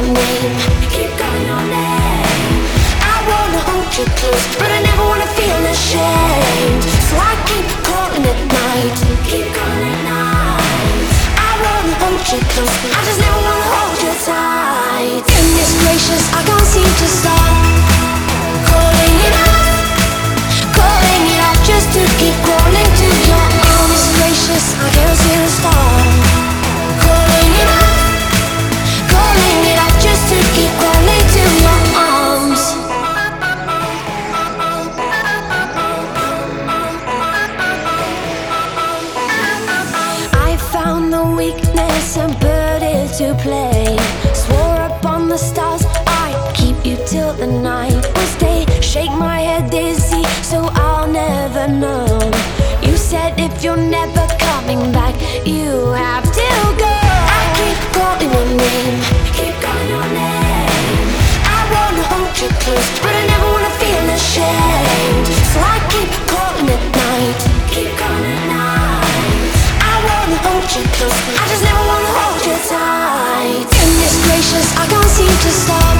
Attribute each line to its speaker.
Speaker 1: keep calling your name. I wanna hold you close, but I never wanna feel ashamed. So I keep calling at night. I wanna hold you close, I just never wanna hold you tight. Goodness gracious, I can't seem to stop found weakness and it to play. Swore upon the stars I'd keep you till the night was day. Shake my head dizzy, so I'll never know. You said if you're never I just never wanna hold you tight. Goodness gracious, I can't seem to stop.